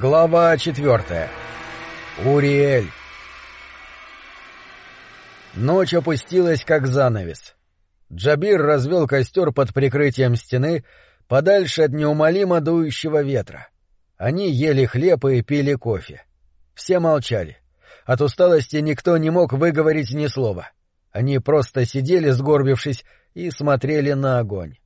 Глава четвертая. Уриэль. Ночь опустилась, как занавес. Джабир развел костер под прикрытием стены, подальше от неумолимо дующего ветра. Они ели хлеб и пили кофе. Все молчали. От усталости никто не мог выговорить ни слова. Они просто сидели, сгорбившись, и смотрели на огонь.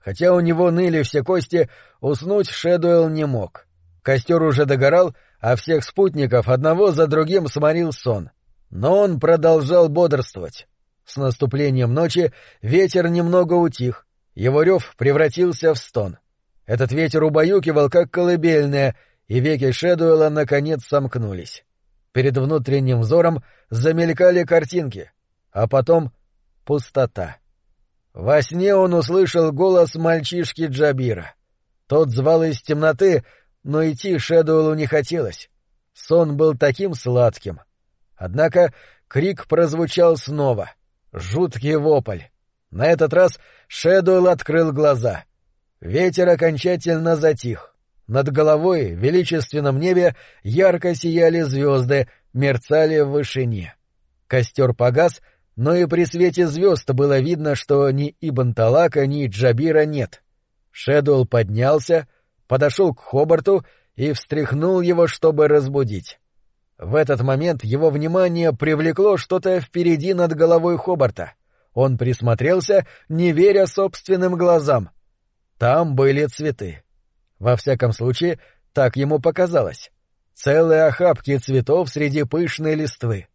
Хотя у него ныли все кости, уснуть Шэдуэлл не мог. Костер уже догорал, а всех спутников одного за другим сморил сон. Но он продолжал бодрствовать. С наступлением ночи ветер немного утих, его рев превратился в стон. Этот ветер убаюкивал, как колыбельная, и веки Шэдуэла наконец сомкнулись. Перед внутренним взором замелькали картинки, а потом пустота. Во сне он услышал голос мальчишки Джабира. Тот звал из темноты, но идти Шэдуэлу не хотелось. Сон был таким сладким. Однако крик прозвучал снова. Жуткий вопль. На этот раз Шэдуэлл открыл глаза. Ветер окончательно затих. Над головой, в величественном небе, ярко сияли звезды, мерцали в вышине. Костер погас, но и при свете звезд было видно, что ни Ибн Талака, ни Джабира нет. Шэдуэлл поднялся, подошел к Хобарту и встряхнул его, чтобы разбудить. В этот момент его внимание привлекло что-то впереди над головой Хобарта. Он присмотрелся, не веря собственным глазам. Там были цветы. Во всяком случае, так ему показалось. Целые охапки цветов среди пышной листвы.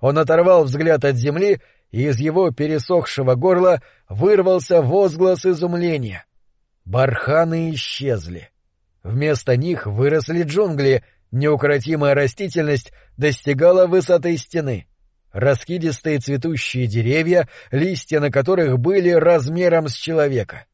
Он оторвал взгляд от земли, и из его пересохшего горла вырвался возглас изумления. Барханы исчезли. Вместо них выросли джунгли, неукротимая растительность достигала высоты стены. Раскидистые цветущие деревья, листья на которых были размером с человека.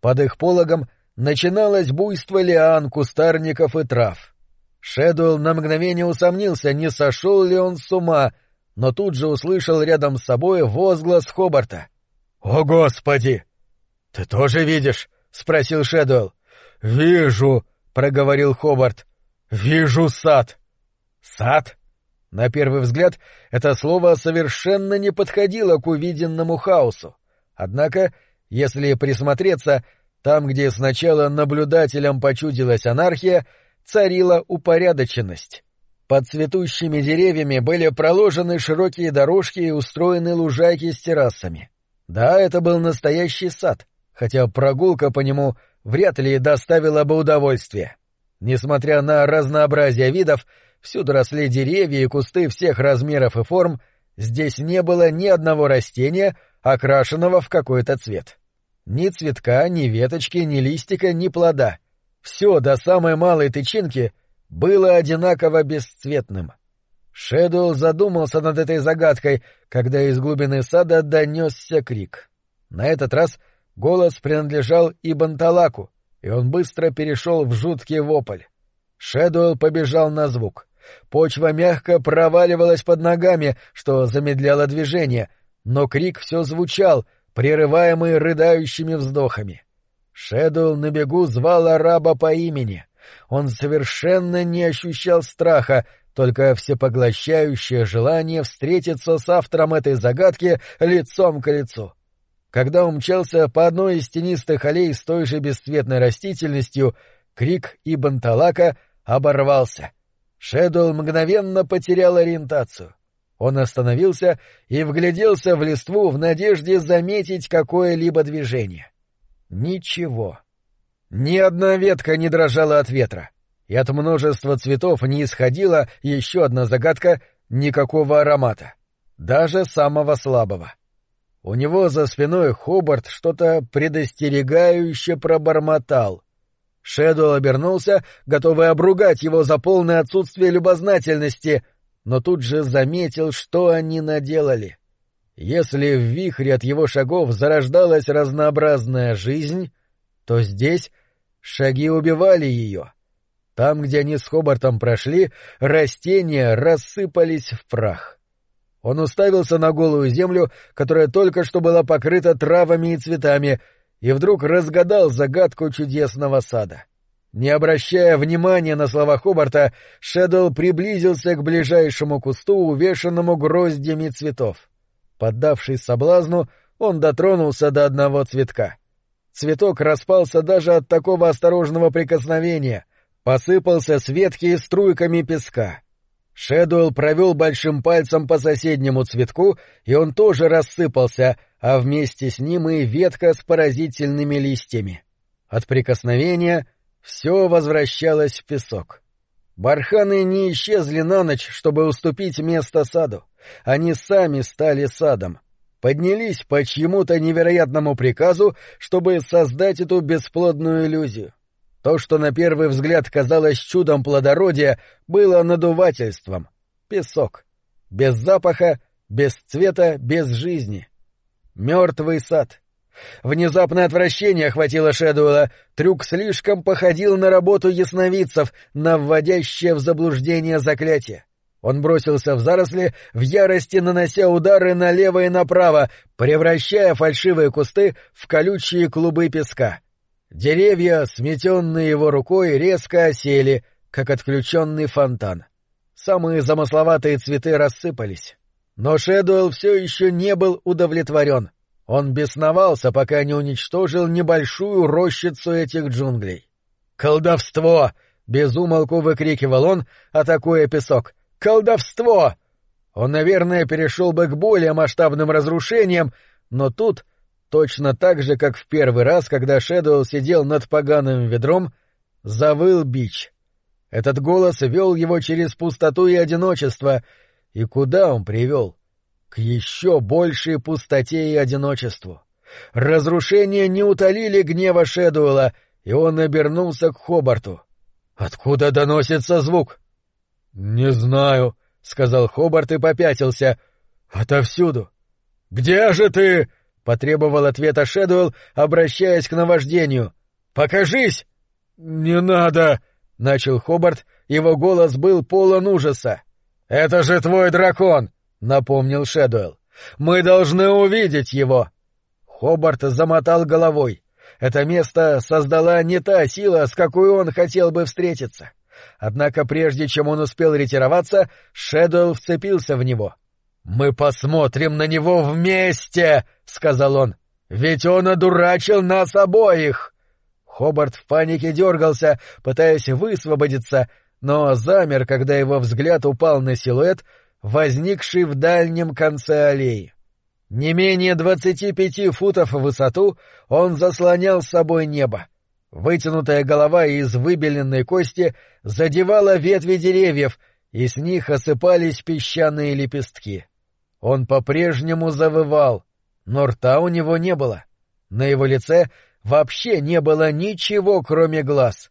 Под их пологом начиналось буйство лиан, кустарников и трав. Шэдуэлл на мгновение усомнился, не сошел ли он с ума, но тут же услышал рядом с собой возглас Хобарта. — О, Господи! — Ты тоже видишь? — спросил Шэдуэлл. — Вижу, проговорил Хобарт. Вижу сад. Сад? На первый взгляд это слово совершенно не подходило к увиденному хаосу. Однако, если присмотреться, там, где сначала наблюдателям почудилась анархия, царила упорядоченность. Под цветущими деревьями были проложены широкие дорожки и устроены лужайки с террасами. Да, это был настоящий сад, хотя прогулка по нему вряд ли доставило бы удовольствие. Несмотря на разнообразие видов, всюду росли деревья и кусты всех размеров и форм, здесь не было ни одного растения, окрашенного в какой-то цвет. Ни цветка, ни веточки, ни листика, ни плода. Все до самой малой тычинки было одинаково бесцветным. Шэдуэлл задумался над этой загадкой, когда из глубины сада донесся крик. На этот раз — Голос принадлежал Ибн Талаку, и он быстро перешел в жуткий вопль. Шэдуэлл побежал на звук. Почва мягко проваливалась под ногами, что замедляло движение, но крик все звучал, прерываемый рыдающими вздохами. Шэдуэлл на бегу звал араба по имени. Он совершенно не ощущал страха, только всепоглощающее желание встретиться с автором этой загадки лицом к лицу. Когда он мчался по одной из тенистых аллей с той же бесцветной растительностью, крик Ибн Талака оборвался. Шэдуэлл мгновенно потерял ориентацию. Он остановился и вгляделся в листву в надежде заметить какое-либо движение. Ничего. Ни одна ветка не дрожала от ветра, и от множества цветов не исходила еще одна загадка — никакого аромата, даже самого слабого. — у него за спиной Хобарт что-то предостерегающе пробормотал. Шэдуэлл обернулся, готовый обругать его за полное отсутствие любознательности, но тут же заметил, что они наделали. Если в вихре от его шагов зарождалась разнообразная жизнь, то здесь шаги убивали ее. Там, где они с Хобартом прошли, растения рассыпались в прах. Он уставился на голую землю, которая только что была покрыта травами и цветами, и вдруг разгадал загадку чудесного сада. Не обращая внимания на слова Хобарта, Шэдоу приблизился к ближайшему кусту, увешанному гроздями цветов. Поддавшись соблазну, он дотронулся до одного цветка. Цветок распался даже от такого осторожного прикосновения, посыпался с ветки струйками песка. Шэдуэлл провел большим пальцем по соседнему цветку, и он тоже рассыпался, а вместе с ним и ветка с поразительными листьями. От прикосновения все возвращалось в песок. Барханы не исчезли на ночь, чтобы уступить место саду. Они сами стали садом. Поднялись по чьему-то невероятному приказу, чтобы создать эту бесплодную иллюзию. То, что на первый взгляд казалось чудом плодородия, было надувательством. Песок. Без запаха, без цвета, без жизни. Мертвый сад. Внезапное отвращение охватило Шэдуэлла. Трюк слишком походил на работу ясновидцев, на вводящее в заблуждение заклятие. Он бросился в заросли, в ярости нанося удары налево и направо, превращая фальшивые кусты в колючие клубы песка. Деревья, сметенные его рукой, резко осели, как отключенный фонтан. Самые замысловатые цветы рассыпались. Но Шэдуэлл все еще не был удовлетворен. Он бесновался, пока не уничтожил небольшую рощицу этих джунглей. «Колдовство!» — безумолку выкрикивал он, атакуя песок. «Колдовство!» Он, наверное, перешел бы к более масштабным разрушениям, но тут, точно так же, как в первый раз, когда Шэдуэлл сидел над поганым ведром, завыл бич. Этот голос вел его через пустоту и одиночество, и куда он привел? к еще большей пустоте и одиночеству. Разрушения не утолили гнева Шэдуэлла, и он обернулся к Хобарту. «Откуда доносится звук?» «Не знаю», — сказал Хобарт и попятился. «Отовсюду». «Где же ты?» — потребовал ответа Шэдуэлл, обращаясь к наваждению. «Покажись!» «Не надо!» — начал Хобарт, его голос был полон ужаса. «Это же твой дракон! напомнил Шэдуэлл. Мы должны увидеть его. Хобарт замотал головой. Это место создала не та сила, с какой он хотел бы встретиться. Однако прежде чем он успел ретироваться, Шэдуэлл вцепился в него. «Мы посмотрим на него вместе!» — сказал он. «Ведь он одурачил нас обоих!» Хобарт в панике дергался, пытаясь высвободиться, но замер, когда его взгляд упал на силуэт, возникший в дальнем конце аллеи. Не менее двадцати пяти футов в высоту он заслонял с собой небо. Вытянутая голова из выбеленной кости задевала ветви деревьев, и с них осыпались песчаные лепестки. Он по-прежнему завывал, но рта у него не было. На его лице вообще не было ничего, кроме глаз.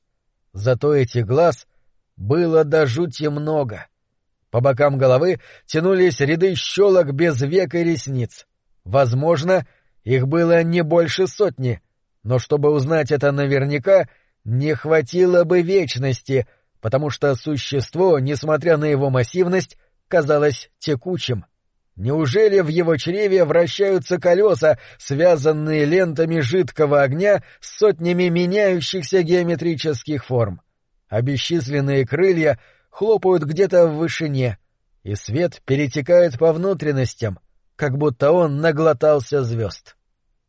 Зато этих глаз было до жути много — по бокам головы тянулись ряды щелок без век и ресниц. Возможно, их было не больше сотни, но чтобы узнать это наверняка, не хватило бы вечности, потому что существо, несмотря на его массивность, казалось текучим. Неужели в его чреве вращаются колеса, связанные лентами жидкого огня с сотнями меняющихся геометрических форм? А крылья хлопают где-то в вышине, и свет перетекает по внутренностям, как будто он наглотался звезд.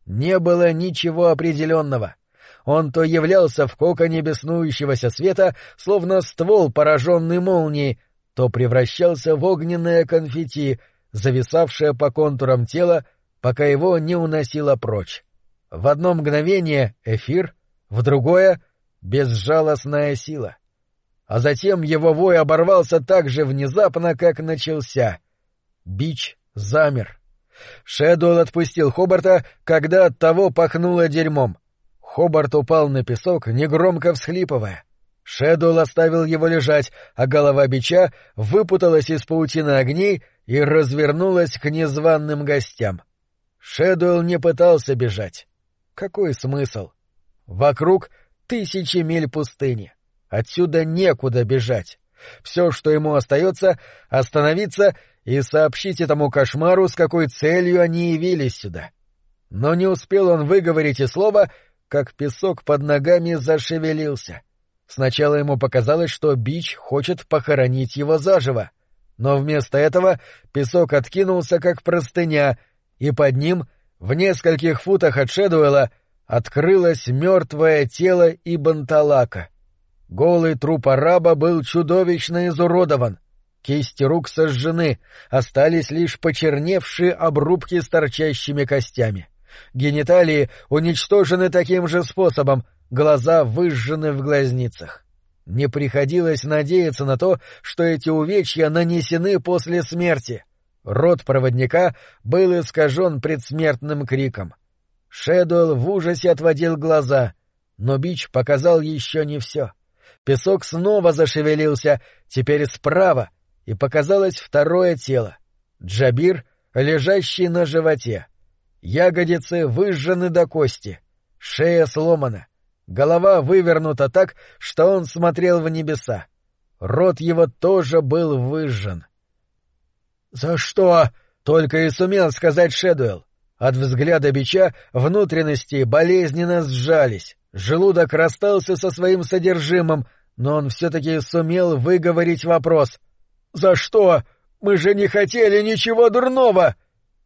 Не было ничего определенного. Он то являлся в коконе беснующегося света, словно ствол, пораженный молнией, то превращался в огненное конфетти, зависавшее по контурам тела, пока его не уносило прочь. В одно мгновение — эфир, в другое — безжалостная сила — а затем его вой оборвался так же внезапно, как начался. Бич замер. Шэдуэлл отпустил Хобарта, когда от того пахнуло дерьмом. Хобарт упал на песок, негромко всхлипывая. Шэдуэлл оставил его лежать, а голова бича выпуталась из паутины огней и развернулась к незваным гостям. Шэдуэлл не пытался бежать. Какой смысл? Вокруг тысячи миль пустыни. Отсюда некуда бежать. Все, что ему остается, остановиться и сообщить этому кошмару, с какой целью они явились сюда. Но не успел он выговорить и слова, как песок под ногами зашевелился. Сначала ему показалось, что Бич хочет похоронить его заживо, но вместо этого песок откинулся, как простыня, и под ним, в нескольких футах от Шедуэла, открылось мертвое тело Ибн-Талака. Голый труп араба был чудовищно изуродован. Кисти рук сожжены, остались лишь почерневшие обрубки с торчащими костями. Гениталии уничтожены таким же способом, глаза выжжены в глазницах. Не приходилось надеяться на то, что эти увечья нанесены после смерти. Рот проводника был искажен предсмертным криком. Шэдуэлл в ужасе отводил глаза, но бич показал еще не все. Песок снова зашевелился, теперь справа, и показалось второе тело. Джабир, лежащий на животе. Ягодицы выжжены до кости, шея сломана, голова вывернута так, что он смотрел в небеса. Рот его тоже был выжжен. «За что?» — только и сумел сказать Шэдуэлл. От взгляда бича внутренности болезненно сжались, желудок расстался со своим содержимым, но он все-таки сумел выговорить вопрос. «За что? Мы же не хотели ничего дурного!»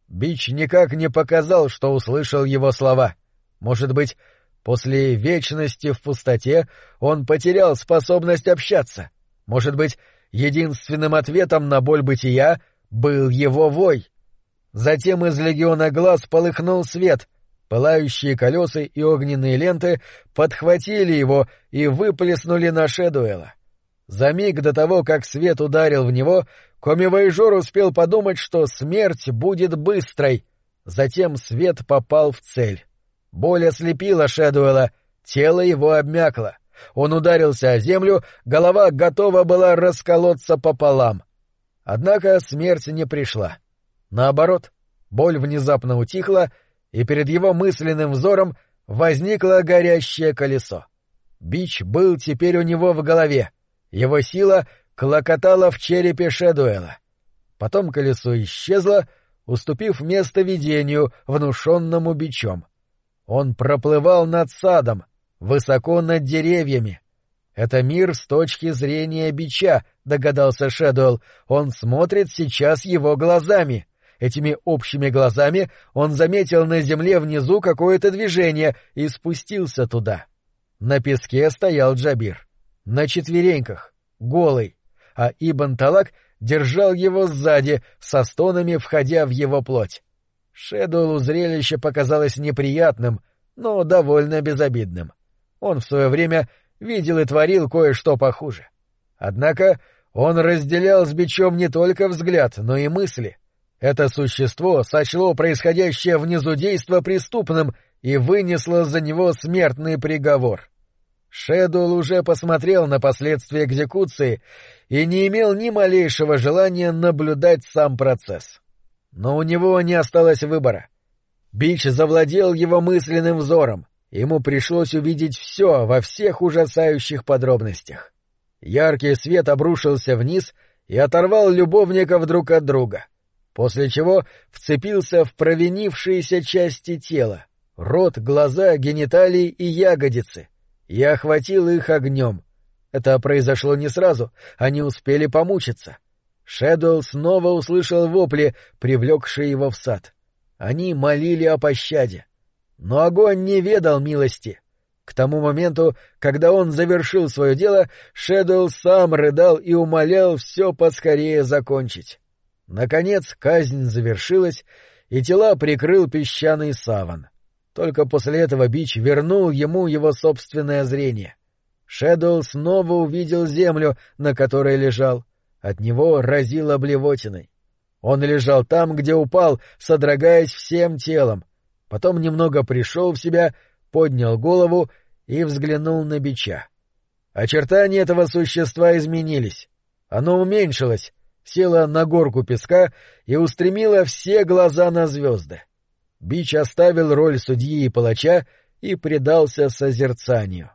Бич никак не показал, что услышал его слова. Может быть, после вечности в пустоте он потерял способность общаться. Может быть, единственным ответом на боль бытия был его вой. Затем из легиона глаз полыхнул свет, пылающие колеса и огненные ленты подхватили его и выплеснули на Шедуэла. За миг до того, как свет ударил в него, Комивайжор успел подумать, что смерть будет быстрой. Затем свет попал в цель. Боль ослепила Шэдуэла, тело его обмякло. Он ударился о землю, голова готова была расколоться пополам. Однако смерть не пришла. Наоборот, боль внезапно утихла, и перед его мысленным взором возникло горящее колесо. Бич был теперь у него в голове. Его сила клокотала в черепе Шэдуэла. Потом колесо исчезло, уступив место видению, внушенному бичом. Он проплывал над садом, высоко над деревьями. Это мир с точки зрения бича, догадался Шэдуэлл. Он смотрит сейчас его глазами. Этими общими глазами он заметил на земле внизу какое-то движение и спустился туда. На песке стоял Джабир. На четвереньках, голый а Ибн Талак держал его сзади, со стонами входя в его плоть. Шэдуэлу зрелище показалось неприятным, но довольно безобидным. Он в свое время видел и творил кое-что похуже. Однако он разделял с бичом не только взгляд, но и мысли. Это существо сочло происходящее внизу действо преступным и вынесло за него смертный приговор. Шэдуэлл уже посмотрел на последствия экзекуции и не имел ни малейшего желания наблюдать сам процесс. Но у него не осталось выбора. Бич завладел его мысленным взором, ему пришлось увидеть все во всех ужасающих подробностях. Яркий свет обрушился вниз и оторвал любовников друг от друга, после чего вцепился в провинившиеся части тела — рот, глаза, гениталии и ягодицы — и охватил их огнем — это произошло не сразу, они успели помучиться. Шэдуэлл снова услышал вопли, привлекшие его в сад. Они молили о пощаде. Но огонь не ведал милости. К тому моменту, когда он завершил свое дело, Шэдуэлл сам рыдал и умолял все поскорее закончить. Наконец казнь завершилась, и тела прикрыл песчаный саван. Только после этого Бич вернул ему его собственное зрение. Шэдоу снова увидел землю, на которой лежал. От него разило блевотиной. Он лежал там, где упал, содрогаясь всем телом. Потом немного пришел в себя, поднял голову и взглянул на бича. Очертания этого существа изменились. Оно уменьшилось, село на горку песка и устремило все глаза на звезды. Бич оставил роль судьи и палача и предался созерцанию.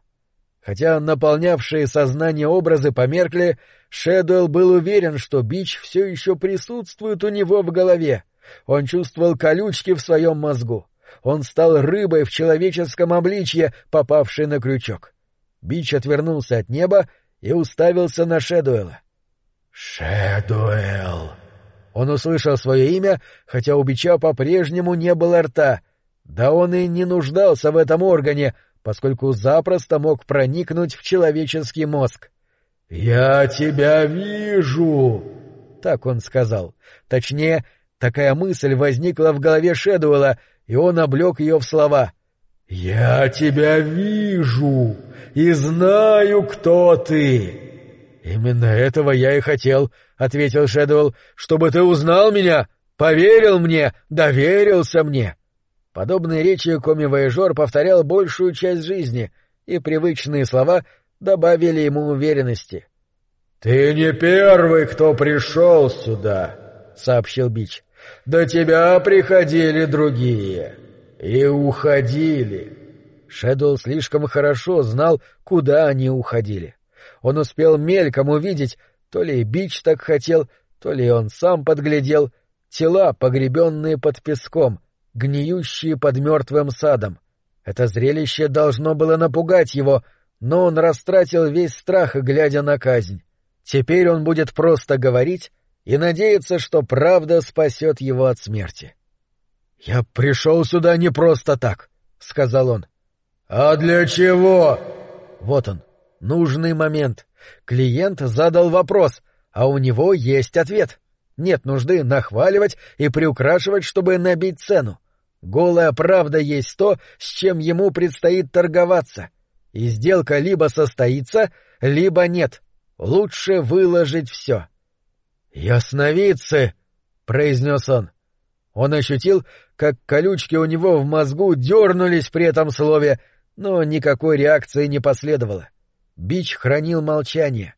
Хотя наполнявшие сознание образы померкли, Шэдуэлл был уверен, что бич все еще присутствует у него в голове. Он чувствовал колючки в своем мозгу. Он стал рыбой в человеческом обличье, попавшей на крючок. Бич отвернулся от неба и уставился на Шэдуэла. «Шэдуэл!» Он услышал свое имя, хотя у Бича по-прежнему не было рта. Да он и не нуждался в этом органе, поскольку запросто мог проникнуть в человеческий мозг. «Я тебя вижу!» — так он сказал. Точнее, такая мысль возникла в голове Шэдуэлла, и он облег ее в слова. «Я тебя вижу и знаю, кто ты!» «Именно этого я и хотел», — ответил Шэдуэлл, — «чтобы ты узнал меня, поверил мне, доверился мне». Подобные речи коми-вояжер повторял большую часть жизни, и привычные слова добавили ему уверенности. — Ты не первый, кто пришел сюда, — сообщил Бич. — До тебя приходили другие и уходили. Шэдуэлл слишком хорошо знал, куда они уходили. Он успел мельком увидеть, то ли Бич так хотел, то ли он сам подглядел, тела, погребенные под песком, гниющие под мертвым садом. Это зрелище должно было напугать его, но он растратил весь страх, глядя на казнь. Теперь он будет просто говорить и надеяться, что правда спасет его от смерти. — Я пришел сюда не просто так, — сказал он. — А для чего? Вот он, нужный момент. Клиент задал вопрос, а у него есть ответ. Нет нужды нахваливать и приукрашивать, чтобы набить цену. Голая правда есть то, с чем ему предстоит торговаться. И сделка либо состоится, либо нет. Лучше выложить все. «Ясновидцы!» — произнес он. Он ощутил, как колючки у него в мозгу дернулись при этом слове, но никакой реакции не последовало. Бич хранил молчание.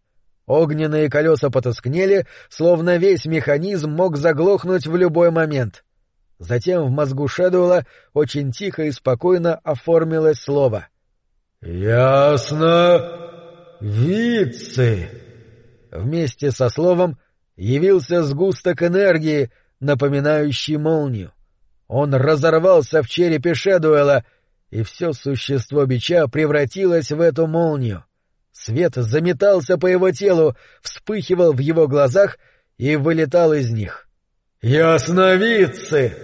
Огненные колеса потускнели, словно весь механизм мог заглохнуть в любой момент. Затем в мозгу Шэдуэлла очень тихо и спокойно оформилось слово. «Ясно. Вицы!» Вместе со словом явился сгусток энергии, напоминающий молнию. Он разорвался в черепе Шэдуэлла, и все существо бича превратилось в эту молнию. Свет заметался по его телу, вспыхивал в его глазах и вылетал из них. «Ясновидцы!»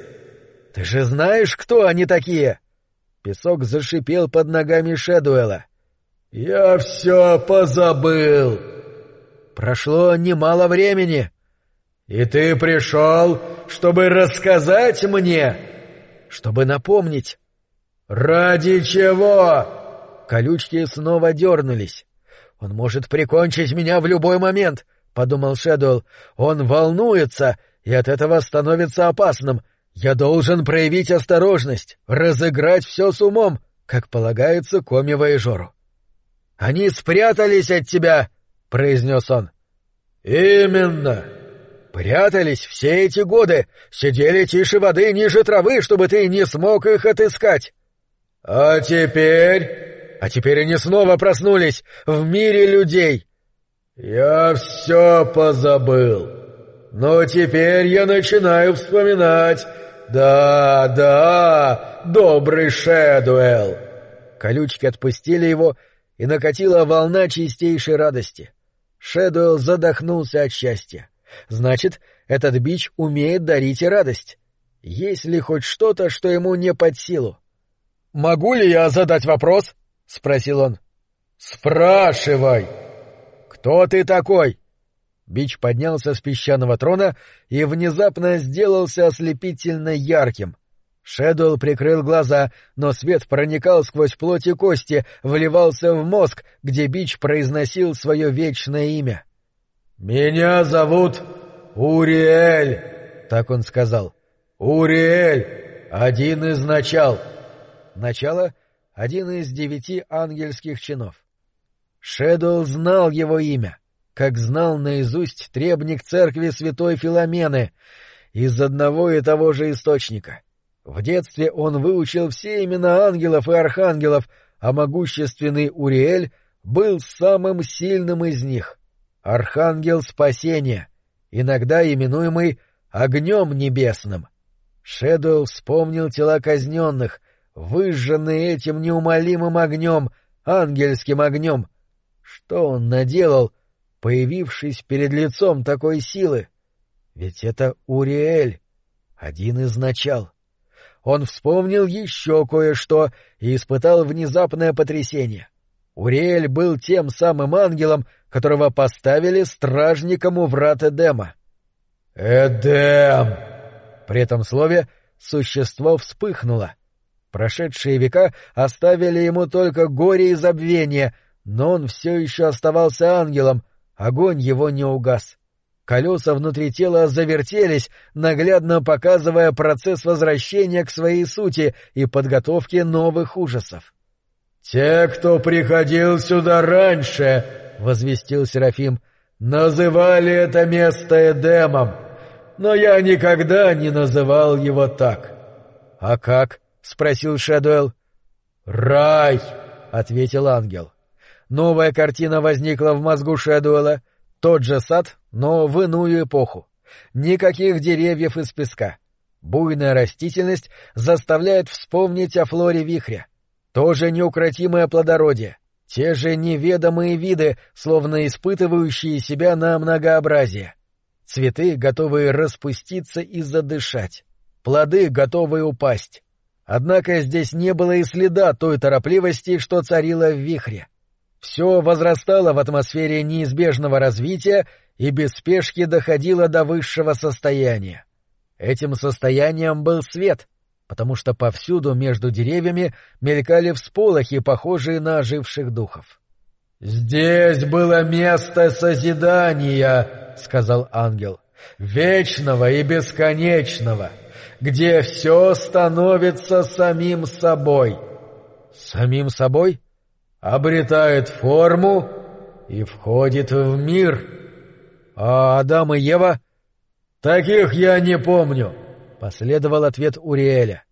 «Ты же знаешь, кто они такие?» Песок зашипел под ногами Шэдуэла. «Я все позабыл!» «Прошло немало времени!» «И ты пришел, чтобы рассказать мне?» «Чтобы напомнить». «Ради чего?» Колючки снова дернулись. «Он может прикончить меня в любой момент», — подумал Шэдуэлл. «Он волнуется, и от этого становится опасным. Я должен проявить осторожность, разыграть все с умом, как полагается коми-воежору. — Они спрятались от тебя, — произнес он. — Именно. Прятались все эти годы, сидели тише воды ниже травы, чтобы ты не смог их отыскать. — А теперь... А теперь они снова проснулись в мире людей. — Я все позабыл. — но теперь я начинаю вспоминать. Да, да, добрый Шэдуэлл. Колючки отпустили его, и накатила волна чистейшей радости. Шэдуэлл задохнулся от счастья. Значит, этот бич умеет дарить и радость. Есть ли хоть что-то, что ему не под силу? — Могу ли я задать вопрос? — спросил он. — Спрашивай. — Кто ты такой? Бич поднялся с песчаного трона и внезапно сделался ослепительно ярким. Шэдуэлл прикрыл глаза, но свет проникал сквозь плоть и кости, вливался в мозг, где Бич произносил свое вечное имя. «Меня зовут Уриэль», — так он сказал. «Уриэль, один из начал». Начало — один из девяти ангельских чинов. Шэдуэлл знал его имя как знал наизусть требник церкви святой Филомены, из одного и того же источника. В детстве он выучил все имена ангелов и архангелов, а могущественный Уриэль был самым сильным из них. Архангел спасения, иногда именуемый огнем небесным. Шэдуэлл вспомнил тела казненных, выжженные этим неумолимым огнем, ангельским огнем. Что он наделал, появившись перед лицом такой силы? Ведь это Уриэль, один из начал. Он вспомнил еще кое-что и испытал внезапное потрясение. Уриэль был тем самым ангелом, которого поставили стражником у врат Эдема. «Эдем!» При этом слове существо вспыхнуло. Прошедшие века оставили ему только горе и забвение, но он все еще оставался ангелом, огонь его не угас. Колеса внутри тела завертелись, наглядно показывая процесс возвращения к своей сути и подготовки новых ужасов. «Те, кто приходил сюда раньше», — возвестил Серафим, — «называли это место Эдемом, но я никогда не называл его так». «А как?» — спросил Шэдуэлл. «Рай», — ответил ангел. Новая картина возникла в мозгу Шэдуэлла. Тот же сад, но в иную эпоху. Никаких деревьев из песка. Буйная растительность заставляет вспомнить о флоре вихря. Тоже неукротимое плодородие, те же неведомые виды, словно испытывающие себя на многообразие. Цветы, готовые распуститься и задышать. Плоды, готовые упасть. Однако здесь не было и следа той торопливости, что царила в вихре. Все возрастало в атмосфере неизбежного развития и без спешки доходило до высшего состояния. Этим состоянием был свет, потому что повсюду между деревьями мелькали всполохи, похожие на оживших духов. «Здесь было место созидания», — сказал ангел, — «вечного и бесконечного, где все становится самим собой». «Самим собой?» «Обретает форму и входит в мир». «А Адам и Ева?» «Таких я не помню». Последовал ответ Уриэля.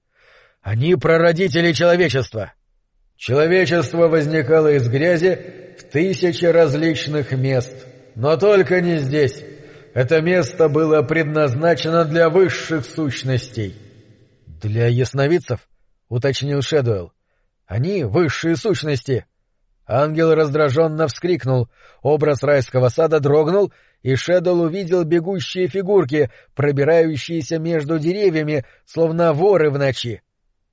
Они прародители человечества. Человечество возникало из грязи в тысячи различных мест, но только не здесь. Это место было предназначено для высших сущностей. Для ясновидцев, уточнил Шэдуэлл. Они высшие сущности. Ангел раздраженно вскрикнул, образ райского сада дрогнул, и Шэдол увидел бегущие фигурки, пробирающиеся между деревьями, словно воры в ночи.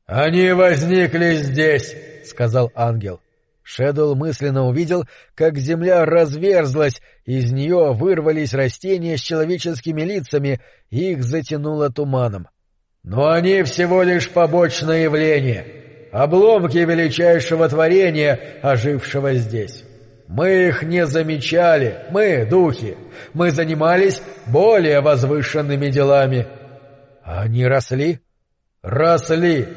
«Они возникли здесь», — сказал ангел. Шэдол мысленно увидел, как земля разверзлась, из нее вырвались растения с человеческими лицами, и их затянуло туманом. «Но они всего лишь побочное явление» обломки величайшего творения, ожившего здесь. Мы их не замечали, мы, духи, мы занимались более возвышенными делами. Они росли? Росли.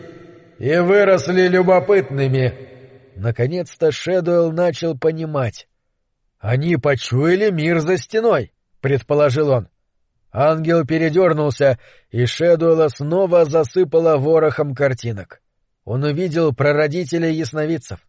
И выросли любопытными. Наконец-то Шэдуэлл начал понимать. Они почуяли мир за стеной, предположил он. Ангел передернулся, и Шэдуэлла снова засыпала ворохом картинок он увидел прародителей ясновидцев.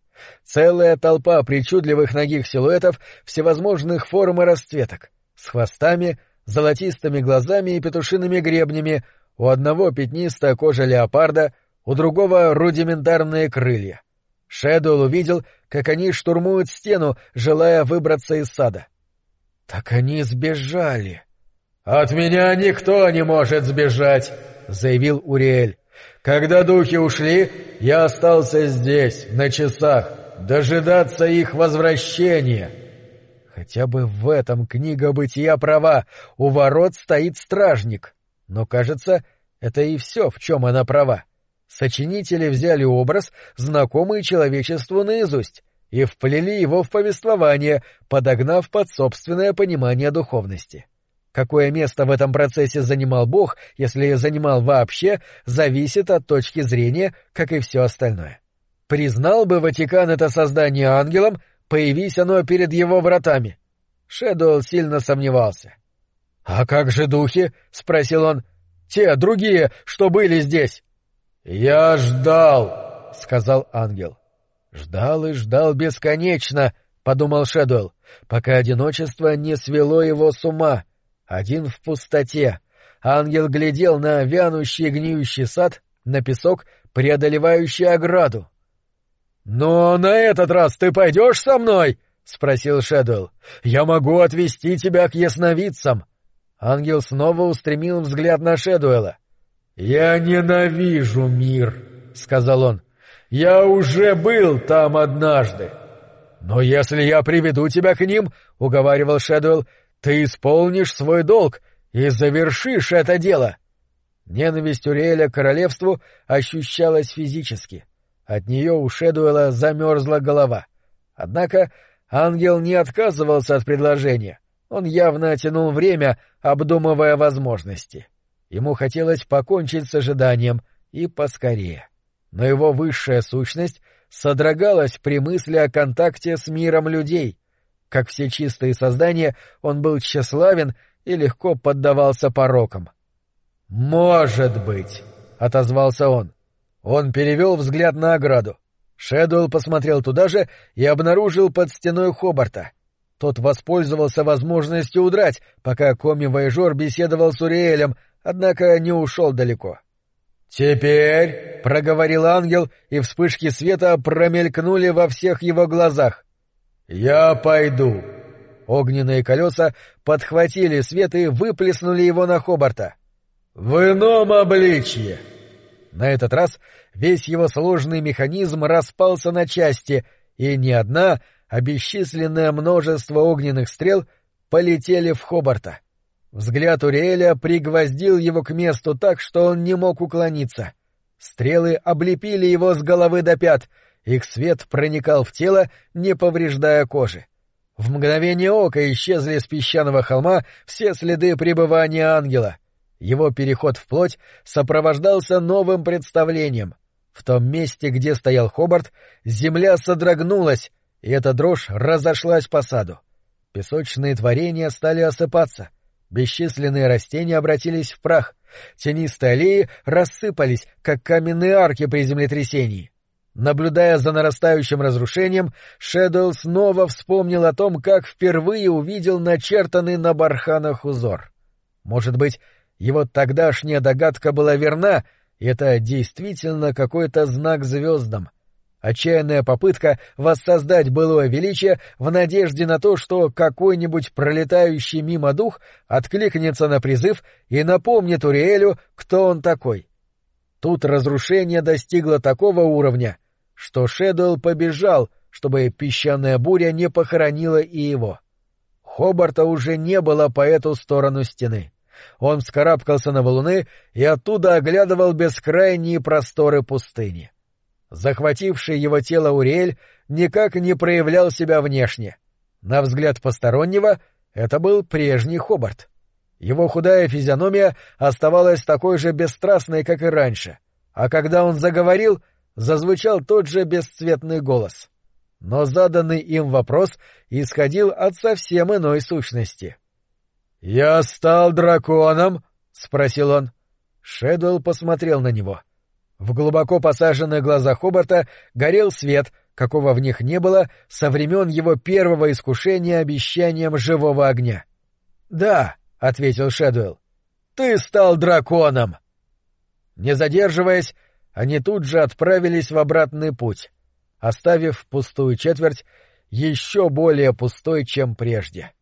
Целая толпа причудливых ногих силуэтов всевозможных форм и расцветок, с хвостами, золотистыми глазами и петушиными гребнями, у одного пятнистая кожа леопарда, у другого рудиментарные крылья. Шэдуэлл увидел, как они штурмуют стену, желая выбраться из сада. — Так они сбежали. — От меня никто не может сбежать, — заявил Уриэль. Когда духи ушли, я остался здесь, на часах, дожидаться их возвращения. Хотя бы в этом книга бытия права, у ворот стоит стражник. Но, кажется, это и все, в чем она права. Сочинители взяли образ, знакомый человечеству наизусть, и вплели его в повествование, подогнав под собственное понимание духовности. Какое место в этом процессе занимал Бог, если занимал вообще, зависит от точки зрения, как и все остальное. Признал бы Ватикан это создание ангелом, появись оно перед его вратами. Шэдуэлл сильно сомневался. — А как же духи? — спросил он. — Те, другие, что были здесь. — Я ждал, — сказал ангел. — Ждал и ждал бесконечно, — подумал Шэдуэлл, пока одиночество не свело его с ума. — один в пустоте. Ангел глядел на вянущий гниющий сад, на песок, преодолевающий ограду. Но на этот раз ты пойдешь со мной? — спросил Шэдуэлл. — Я могу отвезти тебя к ясновидцам. Ангел снова устремил взгляд на Шэдуэлла. — Я ненавижу мир, — сказал он. — Я уже был там однажды. — Но если я приведу тебя к ним, — уговаривал Шэдуэлл, — ты исполнишь свой долг и завершишь это дело. Ненависть Уриэля к королевству ощущалась физически. От нее у Шэдуэла замерзла голова. Однако ангел не отказывался от предложения. Он явно тянул время, обдумывая возможности. Ему хотелось покончить с ожиданием и поскорее. Но его высшая сущность содрогалась при мысли о контакте с миром людей. Как все чистые создания, он был тщеславен и легко поддавался порокам. «Может быть», — отозвался он. Он перевел взгляд на ограду. Шэдуэлл посмотрел туда же и обнаружил под стеной Хобарта. Тот воспользовался возможностью удрать, пока коми-воежор беседовал с Уриэлем, однако не ушел далеко. «Теперь», — проговорил ангел, и вспышки света промелькнули во всех его глазах. «Я пойду». Огненные колеса подхватили свет и выплеснули его на Хобарта. «В ином обличье!» На этот раз весь его сложный механизм распался на части, и не одна, а бесчисленное множество огненных стрел полетели в Хобарта. Взгляд Уриэля пригвоздил его к месту так, что он не мог уклониться. Стрелы облепили его с головы до пят, их свет проникал в тело, не повреждая кожи. В мгновение ока исчезли с песчаного холма все следы пребывания ангела. Его переход в плоть сопровождался новым представлением. В том месте, где стоял Хобарт, земля содрогнулась, и эта дрожь разошлась по саду. Песочные творения стали осыпаться. Бесчисленные растения обратились в прах. Тенистые аллеи рассыпались, как каменные арки при землетрясении. Наблюдая за нарастающим разрушением, Шэдуэлл снова вспомнил о том, как впервые увидел начертанный на барханах узор. Может быть, его тогдашняя догадка была верна, и это действительно какой-то знак звездам. Отчаянная попытка воссоздать былое величие в надежде на то, что какой-нибудь пролетающий мимо дух откликнется на призыв и напомнит Уриэлю, кто он такой. Тут разрушение достигло такого уровня, что Шэдуэлл побежал, чтобы песчаная буря не похоронила и его. Хобарта уже не было по эту сторону стены. Он вскарабкался на валуны и оттуда оглядывал бескрайние просторы пустыни. Захвативший его тело Уриэль никак не проявлял себя внешне. На взгляд постороннего это был прежний Хобарт. Его худая физиономия оставалась такой же бесстрастной, как и раньше, а когда он заговорил, зазвучал тот же бесцветный голос. Но заданный им вопрос исходил от совсем иной сущности. «Я стал драконом?» — спросил он. Шэдуэлл посмотрел на него. В глубоко посаженных глазах Хобарта горел свет, какого в них не было со времен его первого искушения обещанием живого огня. «Да», — ответил Шэдуэлл, — «ты стал драконом!» Не задерживаясь, они тут же отправились в обратный путь, оставив пустую четверть еще более пустой, чем прежде. —